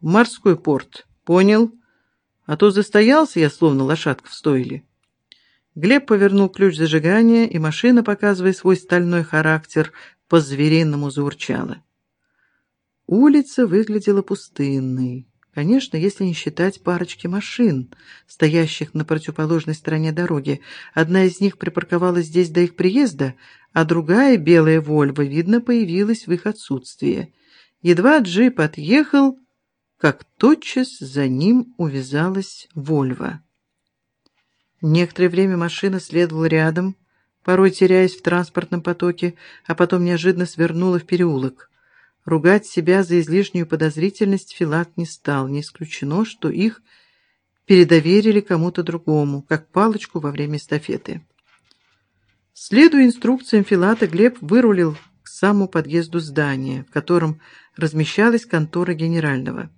морской порт. Понял? А то застоялся я, словно лошадка в стойле». Глеб повернул ключ зажигания, и машина, показывая свой стальной характер, по-звериному заурчала. Улица выглядела пустынной. Конечно, если не считать парочки машин, стоящих на противоположной стороне дороги. Одна из них припарковалась здесь до их приезда, а другая, белая «Вольво», видно, появилась в их отсутствие. Едва джип отъехал, как тотчас за ним увязалась «Вольво». Некоторое время машина следовала рядом, порой теряясь в транспортном потоке, а потом неожиданно свернула в переулок. Ругать себя за излишнюю подозрительность Филат не стал, не исключено, что их передоверили кому-то другому, как палочку во время эстафеты. Следуя инструкциям Филата, Глеб вырулил к самому подъезду здания, в котором размещалась контора генерального.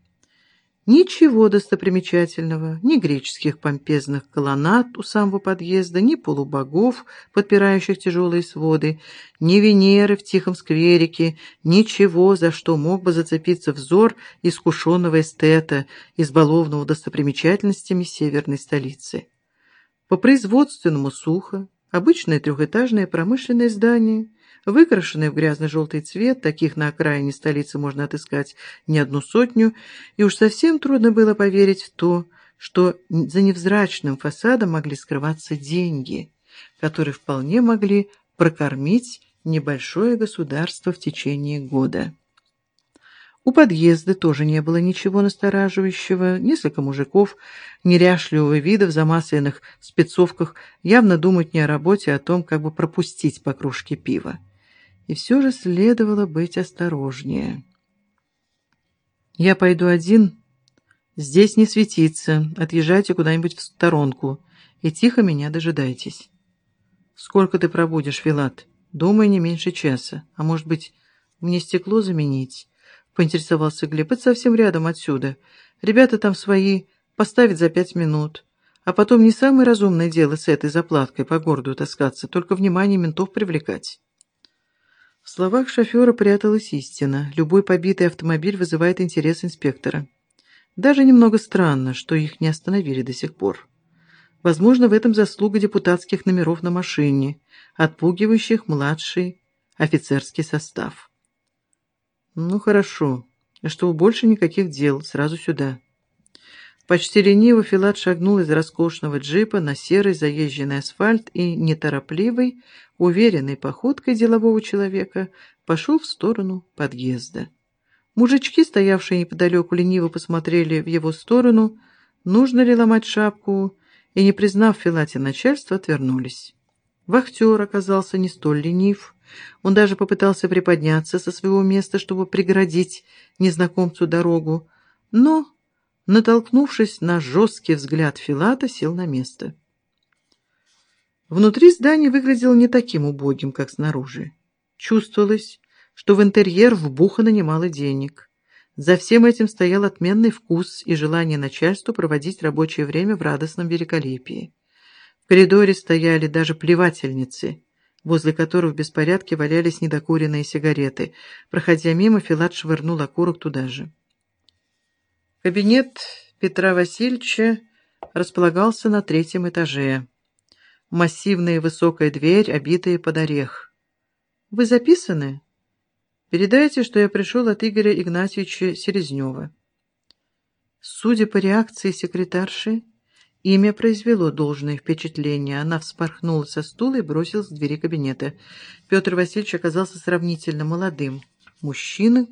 Ничего достопримечательного, ни греческих помпезных колоннад у самого подъезда, ни полубогов, подпирающих тяжелые своды, ни Венеры в тихом скверике, ничего, за что мог бы зацепиться взор искушенного эстета, избалованного достопримечательностями северной столицы. По производственному сухо, обычное трехэтажное промышленное здание – выкрашенные в грязно-желтый цвет, таких на окраине столицы можно отыскать не одну сотню, и уж совсем трудно было поверить в то, что за невзрачным фасадом могли скрываться деньги, которые вполне могли прокормить небольшое государство в течение года. У подъезда тоже не было ничего настораживающего. Несколько мужиков неряшливого вида в замасленных спецовках явно думают не о работе, а о том, как бы пропустить по кружке пива и все же следовало быть осторожнее. «Я пойду один. Здесь не светиться. Отъезжайте куда-нибудь в сторонку и тихо меня дожидайтесь». «Сколько ты пробудешь, Филат?» «Думаю, не меньше часа. А может быть, мне стекло заменить?» — поинтересовался Глеб. «Это совсем рядом отсюда. Ребята там свои поставят за пять минут». А потом не самое разумное дело с этой заплаткой по городу таскаться, только внимание ментов привлекать. В словах шофера пряталась истина. Любой побитый автомобиль вызывает интерес инспектора. Даже немного странно, что их не остановили до сих пор. Возможно, в этом заслуга депутатских номеров на машине, отпугивающих младший офицерский состав. Ну хорошо, чтобы больше никаких дел, сразу сюда. Почти лениво Филат шагнул из роскошного джипа на серый заезженный асфальт и неторопливой, уверенной походкой делового человека пошел в сторону подъезда. Мужички, стоявшие неподалеку, лениво посмотрели в его сторону, нужно ли ломать шапку, и, не признав Филате начальства, отвернулись. Вахтер оказался не столь ленив. Он даже попытался приподняться со своего места, чтобы преградить незнакомцу дорогу, но натолкнувшись на жесткий взгляд Филата, сел на место. Внутри здание выглядело не таким убогим, как снаружи. Чувствовалось, что в интерьер вбухано немало денег. За всем этим стоял отменный вкус и желание начальства проводить рабочее время в радостном великолепии. В коридоре стояли даже плевательницы, возле которых в беспорядке валялись недокуренные сигареты. Проходя мимо, Филат швырнул окурок туда же. Кабинет Петра Васильевича располагался на третьем этаже. Массивная высокая дверь, обитая под орех. «Вы записаны?» «Передайте, что я пришел от Игоря Игнатьевича Селезнева». Судя по реакции секретарши, имя произвело должное впечатление. Она вспорхнула со стула и бросилась к двери кабинета. Петр Васильевич оказался сравнительно молодым. Мужчина,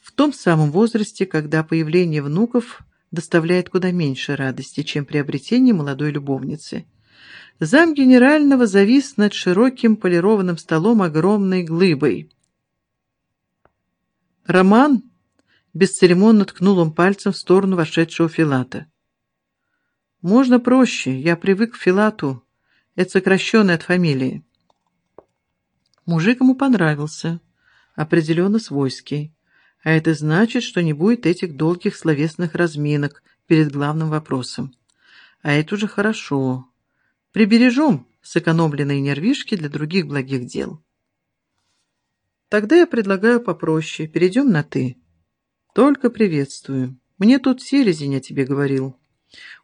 в том самом возрасте, когда появление внуков доставляет куда меньше радости, чем приобретение молодой любовницы. Зам генерального завис над широким полированным столом огромной глыбой. «Роман?» — бесцеремонно ткнул он пальцем в сторону вошедшего Филата. «Можно проще. Я привык к Филату. Это сокращенное от фамилии». Мужик ему понравился. Определенно свойский. А это значит, что не будет этих долгих словесных разминок перед главным вопросом. А это уже хорошо. Прибережем сэкономленные нервишки для других благих дел. Тогда я предлагаю попроще. Перейдем на «ты». «Только приветствую. Мне тут селезень о тебе говорил».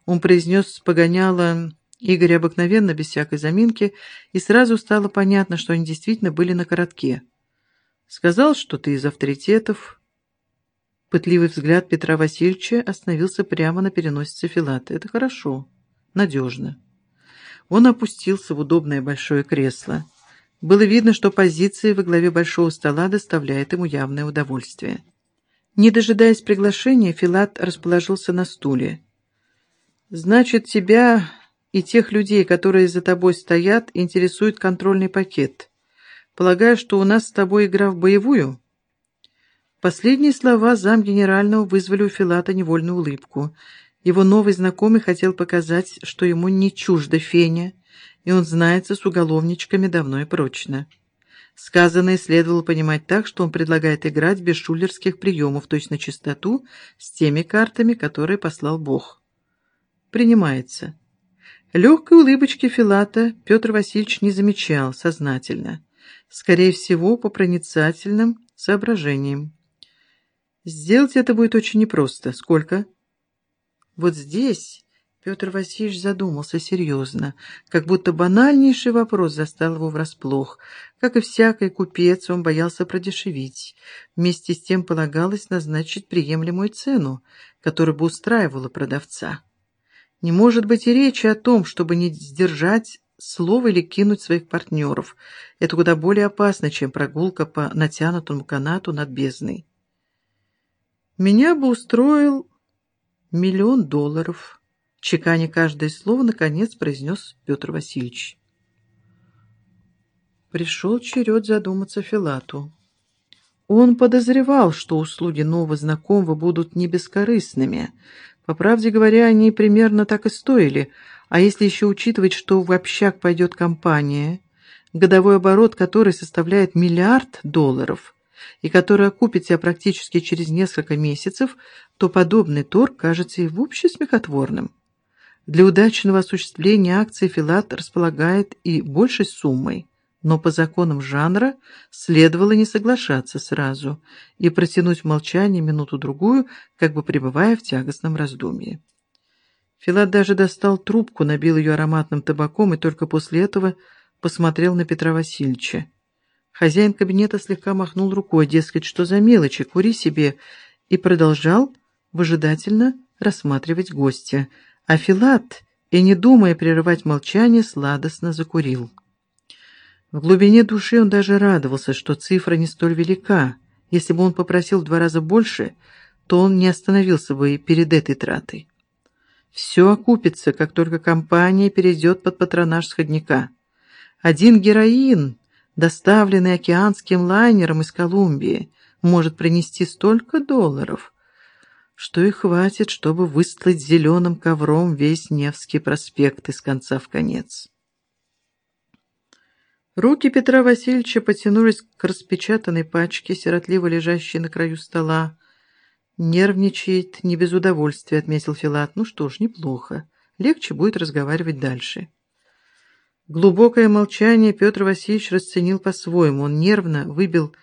Он произнес погоняло Игоря обыкновенно, без всякой заминки, и сразу стало понятно, что они действительно были на коротке. «Сказал, что ты из авторитетов». Пытливый взгляд Петра Васильевича остановился прямо на переносице Филата. «Это хорошо. Надежно». Он опустился в удобное большое кресло. Было видно, что позиция во главе большого стола доставляет ему явное удовольствие. Не дожидаясь приглашения, Филат расположился на стуле. «Значит, тебя и тех людей, которые за тобой стоят, интересует контрольный пакет. Полагаю, что у нас с тобой игра в боевую?» Последние слова замгенерального вызвали у Филата невольную улыбку. Его новый знакомый хотел показать, что ему не чуждо Феня, и он знается с уголовничками давно и прочно. Сказанное следовало понимать так, что он предлагает играть без шулерских приемов, то есть на чистоту, с теми картами, которые послал Бог. Принимается. Легкой улыбочки Филата Петр Васильевич не замечал сознательно. Скорее всего, по проницательным соображениям. Сделать это будет очень непросто. Сколько? Вот здесь Петр Васильевич задумался серьезно, как будто банальнейший вопрос застал его врасплох. Как и всякий купец, он боялся продешевить. Вместе с тем полагалось назначить приемлемую цену, которая бы устраивала продавца. Не может быть и речи о том, чтобы не сдержать слово или кинуть своих партнеров. Это куда более опасно, чем прогулка по натянутому канату над бездной. Меня бы устроил миллион долларов, чеканя каждое слово, наконец произнес Петр Васильевич. Пришел черед задуматься Филату. Он подозревал, что услуги нового знакомого будут не бескорыстными, по правде говоря, они примерно так и стоили, а если еще учитывать, что в общак пойдет компания, годовой оборот которой составляет миллиард долларов, и которая окупит себя практически через несколько месяцев, то подобный торг кажется и вовсе смехотворным. Для удачного осуществления акции Филат располагает и большей суммой но по законам жанра следовало не соглашаться сразу и протянуть в молчании минуту-другую, как бы пребывая в тягостном раздумье. Филат даже достал трубку, набил ее ароматным табаком и только после этого посмотрел на Петра Васильевича. Хозяин кабинета слегка махнул рукой, дескать, что за мелочи, кури себе, и продолжал выжидательно рассматривать гостя. А Филат, и не думая прерывать молчание, сладостно закурил. В глубине души он даже радовался, что цифра не столь велика. Если бы он попросил в два раза больше, то он не остановился бы и перед этой тратой. Все окупится, как только компания перейдет под патронаж сходника. Один героин, доставленный океанским лайнером из Колумбии, может принести столько долларов, что и хватит, чтобы выстлать зеленым ковром весь Невский проспект из конца в конец. Руки Петра Васильевича потянулись к распечатанной пачке, сиротливо лежащей на краю стола. «Нервничает не без удовольствия», — отметил Филат. «Ну что ж, неплохо. Легче будет разговаривать дальше». Глубокое молчание Петр Васильевич расценил по-своему. Он нервно выбил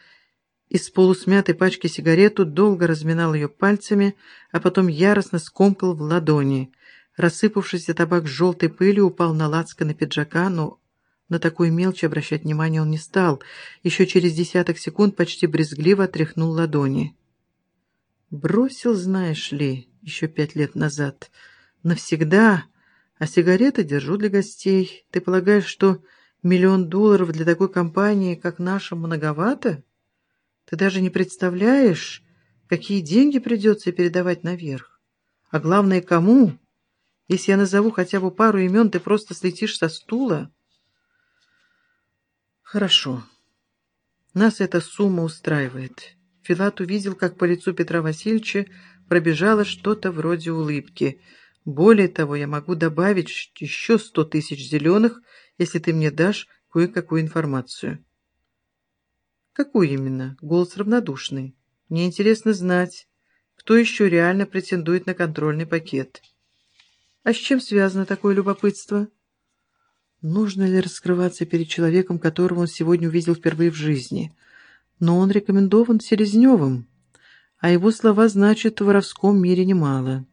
из полусмятой пачки сигарету, долго разминал ее пальцами, а потом яростно скомкал в ладони. Рассыпавшийся табак с желтой пылью упал на лацканы пиджака, но на такую мелочь обращать внимание он не стал. Еще через десяток секунд почти брезгливо отряхнул ладони. «Бросил, знаешь ли, еще пять лет назад. Навсегда. А сигареты держу для гостей. Ты полагаешь, что миллион долларов для такой компании, как наша, многовато? Ты даже не представляешь, какие деньги придется передавать наверх. А главное, кому? Если я назову хотя бы пару имен, ты просто слетишь со стула». Хорошо. Нас эта сумма устраивает. Филат увидел, как по лицу Петра Васильевича пробежало что-то вроде улыбки. Более того, я могу добавить еще сто тысяч зеленых, если ты мне дашь кое-какую информацию. Какую именно? Голос равнодушный. Мне интересно знать, кто еще реально претендует на контрольный пакет. А с чем связано такое любопытство? Нужно ли раскрываться перед человеком, которого он сегодня увидел впервые в жизни? Но он рекомендован Селезневым. а его слова значат в воровском мире немало.